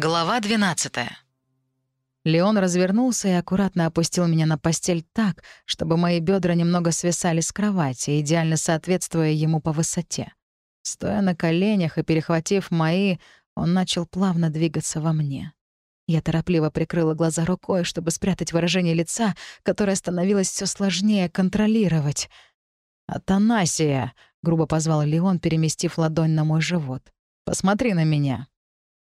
Глава 12. Леон развернулся и аккуратно опустил меня на постель так, чтобы мои бедра немного свисали с кровати, идеально соответствуя ему по высоте. Стоя на коленях и перехватив мои, он начал плавно двигаться во мне. Я торопливо прикрыла глаза рукой, чтобы спрятать выражение лица, которое становилось все сложнее контролировать. «Атанасия!» — грубо позвал Леон, переместив ладонь на мой живот. «Посмотри на меня!»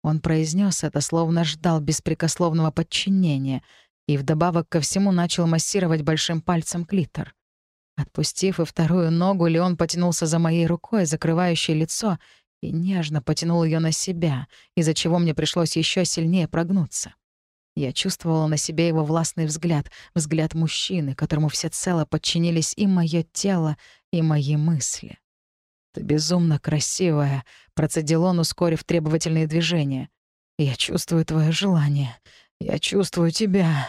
Он произнес это, словно ждал беспрекословного подчинения, и вдобавок ко всему начал массировать большим пальцем клитор. Отпустив и вторую ногу, Леон потянулся за моей рукой, закрывающей лицо, и нежно потянул ее на себя, из-за чего мне пришлось еще сильнее прогнуться. Я чувствовала на себе его властный взгляд, взгляд мужчины, которому всецело подчинились и мое тело, и мои мысли. «Ты безумно красивая», — процедил он, ускорив требовательные движения. «Я чувствую твое желание. Я чувствую тебя».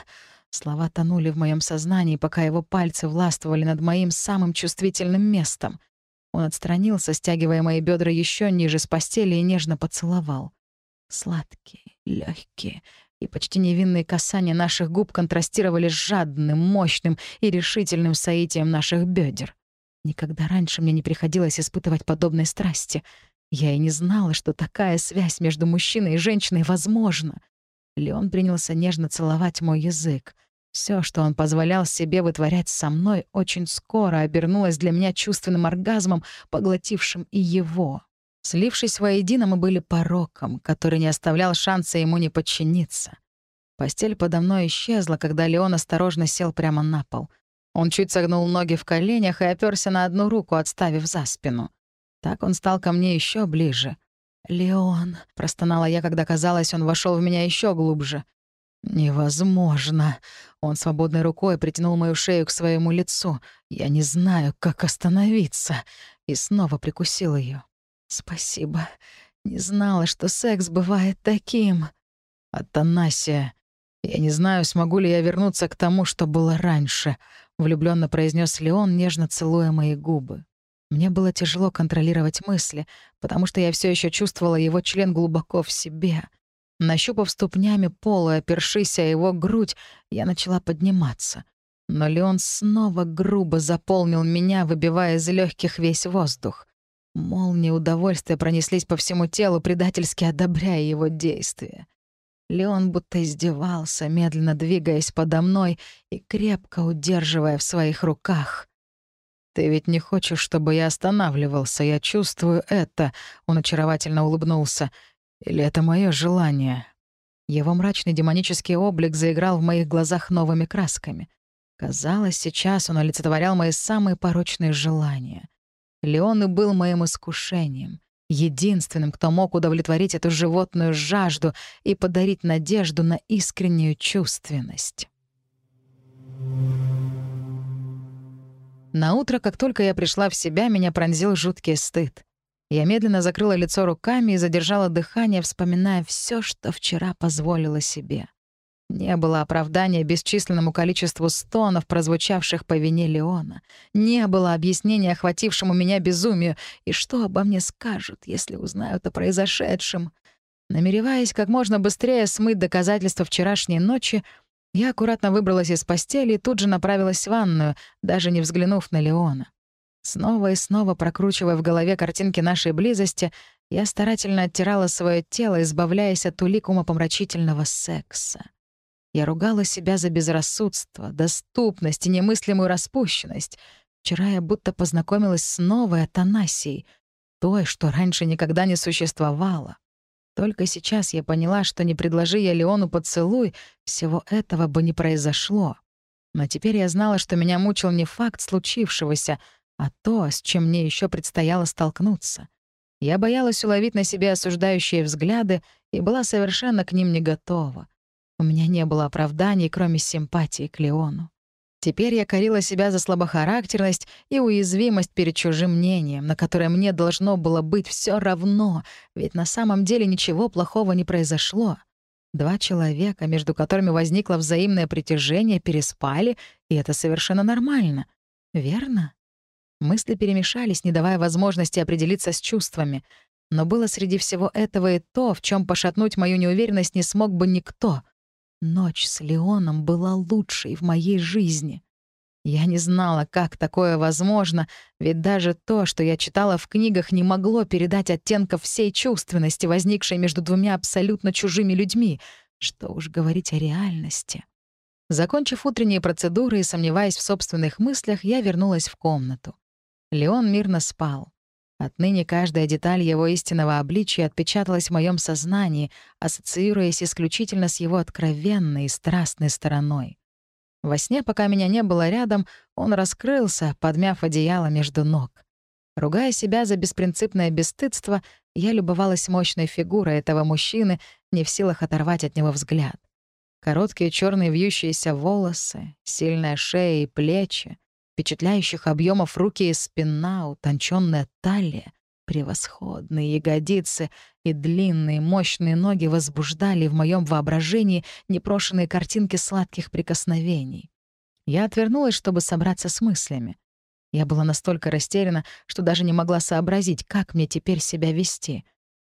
Слова тонули в моем сознании, пока его пальцы властвовали над моим самым чувствительным местом. Он отстранился, стягивая мои бедра еще ниже с постели и нежно поцеловал. Сладкие, легкие и почти невинные касания наших губ контрастировали с жадным, мощным и решительным соитием наших бедер. Никогда раньше мне не приходилось испытывать подобной страсти. Я и не знала, что такая связь между мужчиной и женщиной возможна. Леон принялся нежно целовать мой язык. Все, что он позволял себе вытворять со мной, очень скоро обернулось для меня чувственным оргазмом, поглотившим и его. Слившись воедино, мы были пороком, который не оставлял шанса ему не подчиниться. Постель подо мной исчезла, когда Леон осторожно сел прямо на пол — он чуть согнул ноги в коленях и оперся на одну руку, отставив за спину. Так он стал ко мне еще ближе. «Леон», — простонала я, когда казалось, он вошел в меня еще глубже. «Невозможно». Он свободной рукой притянул мою шею к своему лицу. «Я не знаю, как остановиться». И снова прикусил ее. «Спасибо. Не знала, что секс бывает таким». «Атанасия, я не знаю, смогу ли я вернуться к тому, что было раньше», влюбленно произнес Леон, нежно целуя мои губы. Мне было тяжело контролировать мысли, потому что я все еще чувствовала его член глубоко в себе. Нащупав ступнями пол и опершись о его грудь, я начала подниматься. Но Леон снова грубо заполнил меня, выбивая из легких весь воздух. Молнии удовольствия пронеслись по всему телу, предательски одобряя его действия. Леон будто издевался, медленно двигаясь подо мной и крепко удерживая в своих руках. «Ты ведь не хочешь, чтобы я останавливался, я чувствую это», — он очаровательно улыбнулся. «Или это мое желание?» Его мрачный демонический облик заиграл в моих глазах новыми красками. Казалось, сейчас он олицетворял мои самые порочные желания. Леон и был моим искушением единственным, кто мог удовлетворить эту животную жажду и подарить надежду на искреннюю чувственность. На утро, как только я пришла в себя, меня пронзил жуткий стыд. Я медленно закрыла лицо руками и задержала дыхание, вспоминая все, что вчера позволила себе. Не было оправдания бесчисленному количеству стонов, прозвучавших по вине Леона. Не было объяснения охватившему меня безумию. И что обо мне скажут, если узнают о произошедшем? Намереваясь как можно быстрее смыть доказательства вчерашней ночи, я аккуратно выбралась из постели и тут же направилась в ванную, даже не взглянув на Леона. Снова и снова прокручивая в голове картинки нашей близости, я старательно оттирала свое тело, избавляясь от улик умопомрачительного секса. Я ругала себя за безрассудство, доступность и немыслимую распущенность. Вчера я будто познакомилась с новой Атанасией, той, что раньше никогда не существовало. Только сейчас я поняла, что не предложи я Леону поцелуй, всего этого бы не произошло. Но теперь я знала, что меня мучил не факт случившегося, а то, с чем мне еще предстояло столкнуться. Я боялась уловить на себе осуждающие взгляды и была совершенно к ним не готова. У меня не было оправданий, кроме симпатии к Леону. Теперь я корила себя за слабохарактерность и уязвимость перед чужим мнением, на которое мне должно было быть все равно, ведь на самом деле ничего плохого не произошло. Два человека, между которыми возникло взаимное притяжение, переспали, и это совершенно нормально. Верно? Мысли перемешались, не давая возможности определиться с чувствами. Но было среди всего этого и то, в чем пошатнуть мою неуверенность не смог бы никто. Ночь с Леоном была лучшей в моей жизни. Я не знала, как такое возможно, ведь даже то, что я читала в книгах, не могло передать оттенков всей чувственности, возникшей между двумя абсолютно чужими людьми. Что уж говорить о реальности. Закончив утренние процедуры и сомневаясь в собственных мыслях, я вернулась в комнату. Леон мирно спал. Отныне каждая деталь его истинного обличия отпечаталась в моем сознании, ассоциируясь исключительно с его откровенной и страстной стороной. Во сне, пока меня не было рядом, он раскрылся, подмяв одеяло между ног. Ругая себя за беспринципное бесстыдство, я любовалась мощной фигурой этого мужчины, не в силах оторвать от него взгляд. Короткие черные вьющиеся волосы, сильная шея и плечи, впечатляющих объемов руки и спина, утонченная талия, превосходные ягодицы и длинные мощные ноги возбуждали в моем воображении непрошенные картинки сладких прикосновений. Я отвернулась, чтобы собраться с мыслями. Я была настолько растеряна, что даже не могла сообразить, как мне теперь себя вести.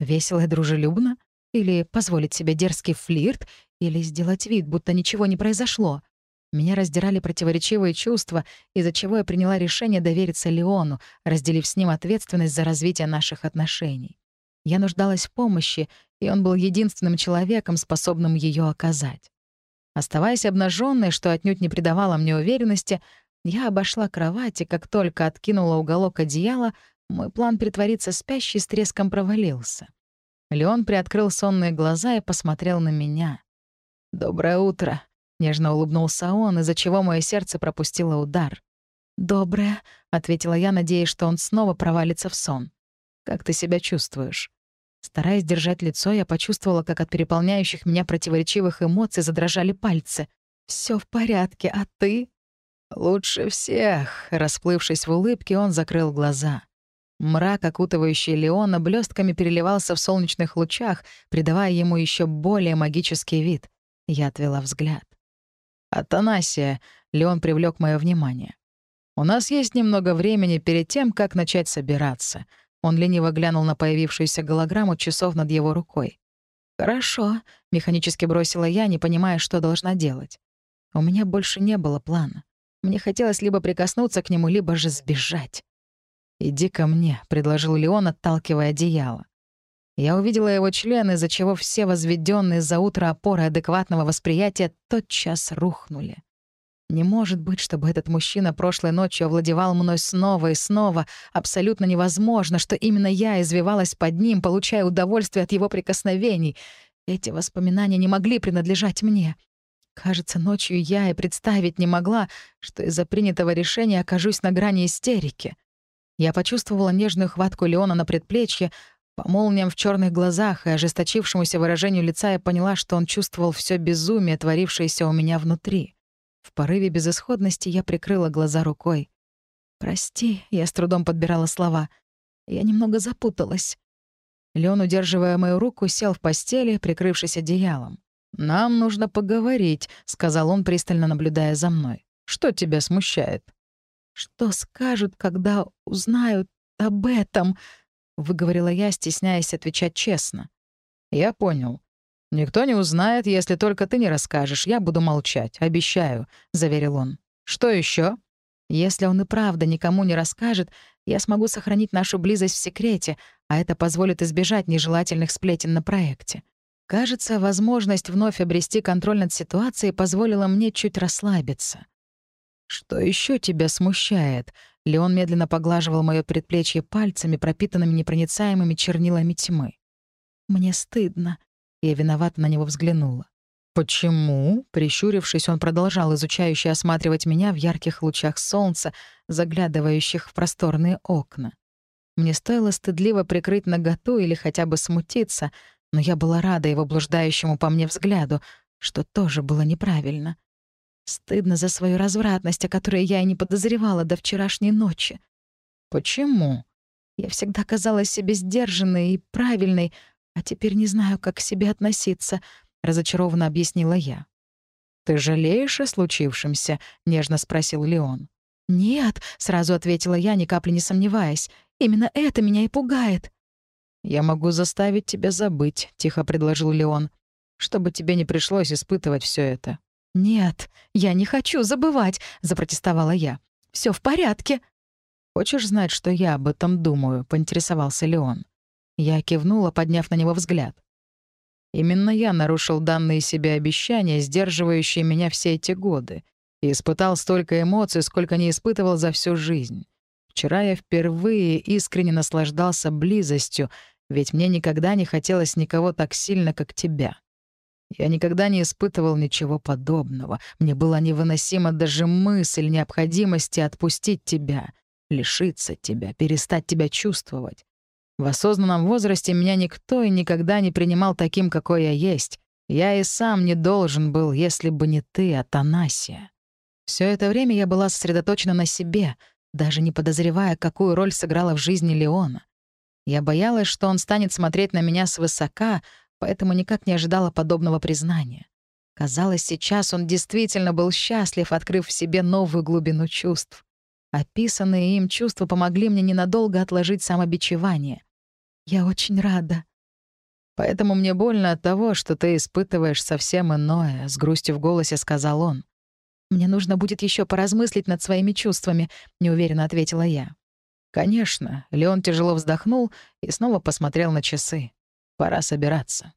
Весело и дружелюбно? Или позволить себе дерзкий флирт? Или сделать вид, будто ничего не произошло? Меня раздирали противоречивые чувства, из-за чего я приняла решение довериться Леону, разделив с ним ответственность за развитие наших отношений. Я нуждалась в помощи, и он был единственным человеком, способным ее оказать. Оставаясь обнаженной, что отнюдь не придавало мне уверенности, я обошла кровать, и как только откинула уголок одеяла, мой план притвориться спящей с треском провалился. Леон приоткрыл сонные глаза и посмотрел на меня. «Доброе утро», Нежно улыбнулся он, из-за чего мое сердце пропустило удар. «Доброе», — ответила я, надеясь, что он снова провалится в сон. «Как ты себя чувствуешь?» Стараясь держать лицо, я почувствовала, как от переполняющих меня противоречивых эмоций задрожали пальцы. Все в порядке, а ты?» «Лучше всех», — расплывшись в улыбке, он закрыл глаза. Мрак, окутывающий Леона, блестками переливался в солнечных лучах, придавая ему еще более магический вид. Я отвела взгляд. «Атанасия», — Леон привлек мое внимание. «У нас есть немного времени перед тем, как начать собираться». Он лениво глянул на появившуюся голограмму часов над его рукой. «Хорошо», — механически бросила я, не понимая, что должна делать. У меня больше не было плана. Мне хотелось либо прикоснуться к нему, либо же сбежать. «Иди ко мне», — предложил Леон, отталкивая одеяло. Я увидела его член, из-за чего все возведенные за утро опоры адекватного восприятия тотчас рухнули. Не может быть, чтобы этот мужчина прошлой ночью овладевал мной снова и снова. Абсолютно невозможно, что именно я извивалась под ним, получая удовольствие от его прикосновений. Эти воспоминания не могли принадлежать мне. Кажется, ночью я и представить не могла, что из-за принятого решения окажусь на грани истерики. Я почувствовала нежную хватку Леона на предплечье, по молниям в черных глазах и ожесточившемуся выражению лица я поняла, что он чувствовал все безумие, творившееся у меня внутри. В порыве безысходности я прикрыла глаза рукой. «Прости», — я с трудом подбирала слова. Я немного запуталась. Леон, удерживая мою руку, сел в постели, прикрывшись одеялом. «Нам нужно поговорить», — сказал он, пристально наблюдая за мной. «Что тебя смущает?» «Что скажут, когда узнают об этом?» Выговорила я, стесняясь отвечать честно. Я понял. Никто не узнает, если только ты не расскажешь. Я буду молчать, обещаю, заверил он. Что еще? Если он и правда никому не расскажет, я смогу сохранить нашу близость в секрете, а это позволит избежать нежелательных сплетен на проекте. Кажется, возможность вновь обрести контроль над ситуацией позволила мне чуть расслабиться. «Что еще тебя смущает?» Леон медленно поглаживал моё предплечье пальцами, пропитанными непроницаемыми чернилами тьмы. «Мне стыдно». Я виновато на него взглянула. «Почему?» — прищурившись, он продолжал изучающе осматривать меня в ярких лучах солнца, заглядывающих в просторные окна. Мне стоило стыдливо прикрыть наготу или хотя бы смутиться, но я была рада его блуждающему по мне взгляду, что тоже было неправильно. Стыдно за свою развратность, о которой я и не подозревала до вчерашней ночи. Почему? Я всегда казалась себе сдержанной и правильной, а теперь не знаю, как к себе относиться, разочарованно объяснила я. Ты жалеешь о случившемся? нежно спросил Леон. Нет, сразу ответила я, ни капли не сомневаясь. Именно это меня и пугает. «Я могу заставить тебя забыть», — тихо предложил Леон, «чтобы тебе не пришлось испытывать все это». «Нет, я не хочу забывать», — запротестовала я. Все в порядке». «Хочешь знать, что я об этом думаю?» — поинтересовался Леон. Я кивнула, подняв на него взгляд. Именно я нарушил данные себе обещания, сдерживающие меня все эти годы, и испытал столько эмоций, сколько не испытывал за всю жизнь. Вчера я впервые искренне наслаждался близостью, ведь мне никогда не хотелось никого так сильно, как тебя. Я никогда не испытывал ничего подобного. Мне была невыносима даже мысль необходимости отпустить тебя, лишиться тебя, перестать тебя чувствовать. В осознанном возрасте меня никто и никогда не принимал таким, какой я есть. Я и сам не должен был, если бы не ты, Атанасия. Все это время я была сосредоточена на себе, даже не подозревая, какую роль сыграла в жизни Леона. Я боялась, что он станет смотреть на меня свысока, поэтому никак не ожидала подобного признания. Казалось, сейчас он действительно был счастлив, открыв в себе новую глубину чувств. Описанные им чувства помогли мне ненадолго отложить самобичевание. «Я очень рада». «Поэтому мне больно от того, что ты испытываешь совсем иное», — с грустью в голосе сказал он. «Мне нужно будет еще поразмыслить над своими чувствами», — неуверенно ответила я. «Конечно». Леон тяжело вздохнул и снова посмотрел на часы. «Пора собираться».